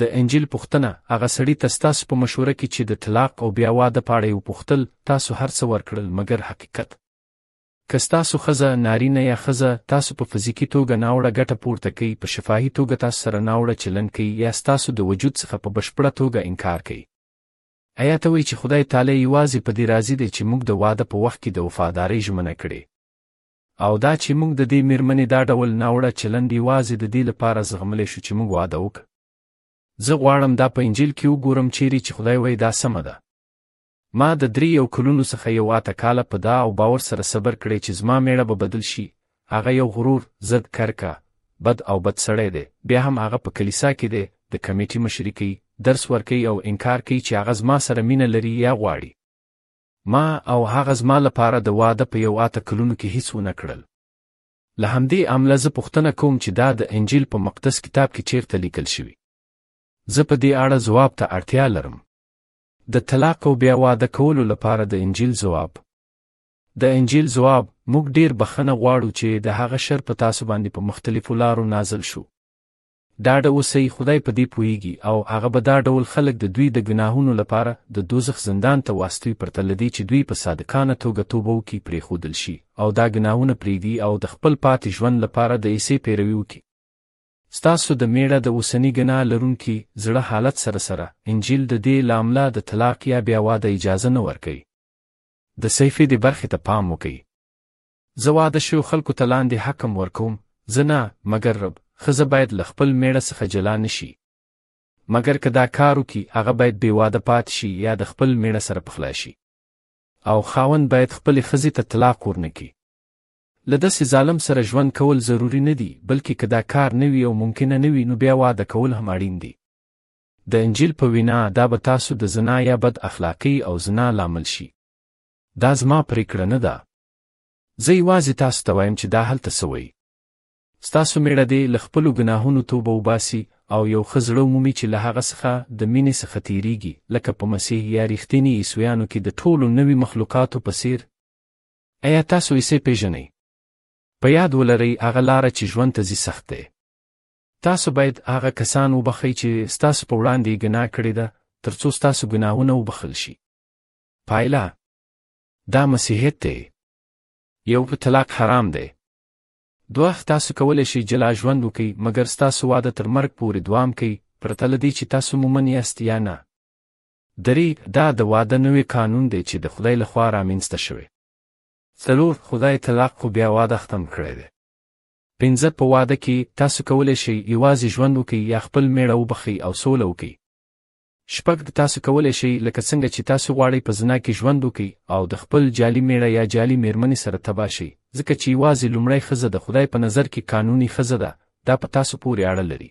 د انجیل پوښتنه، هغه سړي ته ستاسو په مشوره کې چې د طلاق او بیا واده په اړه یې وپوښتل، تاسو هر څه ورکړل مګر حقیقت. که ستاسو ښځه، نارینه یا ښځه، تاسو په فزیکي توګه ناوړه ګټه پورته کوي، په شفاهي توګه تاسو سره ناوړه چلند کوي یا ستاسو د وجود څخه په بشپړه توګه انکار کوي، ایا ته وایي چې خدای تعالی یوازې په دې راضي دی چې موږ د واده په وخت کې د وفادارۍ ژمنه کړې؟ او دا چې موږ د دې میرمنې دا ډول ناوړه چلند یوازې د دې لپاره زغملی شو چې موږ واده وکړ زه غواړم دا په انجیل کې وګورم چیرې چې خدای وایي دا سمه ده ما د درې یو کلونو څخه یو اته کاله په دا او باور سره صبر کړی چې زما میړه به بدل شي هغه یو غرور زد کرکه بد او بد سړی دی بیا هم هغه په کلیسا کې دی د کمیټې مشري کوي درس ورکوي او انکار کوي چې هغه زما سره مینه لري یا غواړي ما او هغه زما لپاره د واده په یو اته کلونو کې هیڅ ونه کړل. له همدې امله زه پوښتنه کوم چې دا د انجیل په مقدس کتاب کې چیرته لیکل شوي. زه په دې اړه ځواب ته اړتیا لرم. د طلاق او بیا واده کولو لپاره د انجیل ځواب. د انجیل ځواب موږ ډیر بخنه غواړو چې د هغه شر په تاسو باندې په مختلفو لارو نازل شو. ډاډه اوسئ خدای په دې پوهیږي او هغه به دا ډول خلک د دوی د ګناهونو لپاره د دوزخ زندان ته واستوي پرته له دې چې دوی په صادقانه توګه توبه وکړي پرېښودل شي او دا ګناهونه پرېږدي او د خپل پاتې ژوند لپاره د عیسی پیروي وکړي ستاسو د میړه د اوسني ګناه لرونکي زړه حالت سره سره انجیل د دې له امله د طلاق یا بیا واده اجازه نه ورکوي د صحیفې دې برخې ته پام وکړئ زه واده شویو خلکو ته لاندې حکم ورکوم، زه نه، مګر رب، ښځه باید له خپل مېړه څخه جلا نه شي، مګر که دا کار وکړي، هغه باید بې واده پاتې شي یا د خپل مېړه سره پخلا شي. او خاوند باید خپلې ښځې ته طلاق ورنه کړي. له داسې ظالم سره ژوند کول ضروري نه دي، بلکې که دا کار نه وي او ممکنه نه وي، نو بیا واده کول هم اړین دي. د انجیل په وینا، دا به تاسو د زنا یا بد اخلاقۍ او زنا لامل شي. دا زما پرېکړه نه ده، زه یوازې تاسو ته وایم چې دا هلته سوی ستاسو میړه دې له خپلو ګناهونو توبه وباسي او یو ښه زړه ومومي چې له هغه څخه د مینې څخه تیریږي لکه په مسیح یا ریښتیني عیسویانو کې د ټولو نوي مخلوقاتو په څیر ایا تاسو یې پیژنئ په یاد ولرئ هغه لاره چې ژوند ته ځي سخت دی تاسو باید هغه کسان وبخښئ چې ستاسو په وړاندې ګناه کړې ده ترڅو ستاسو ګناهونه وبخښل شي پایله دا مسیحیت دی یو په طلاق حرام دی دوه تاسو کولی شئ جلا ژوند وکړئ مګر ستاسو واده تر مرګ پورې دوام کوي پرته له دې چې تاسو مومن یاست یا نه درې دا د واده نوی قانون دی چې د خدای لخوا رامنځته شوی څلور خدای طلاق خو بیا واده ختم کړی دی پنځه په واده کې تاسو کولی شئ یوازې ژوند وکړئ یا خپل میړه وبخښئ او سوله وکړئ شپږ، تاسو کولی شئ لکه څنګه چې تاسو غواړئ په زنا کې ژوند وکړئ او د خپل جعلي مېړه یا جعلي مېرمنې سره تباه شئ، ځکه چې یوازې لومړی ښځه د خدای په نظر کې قانوني ښځه ده، دا په تاسو پورې اړه لري.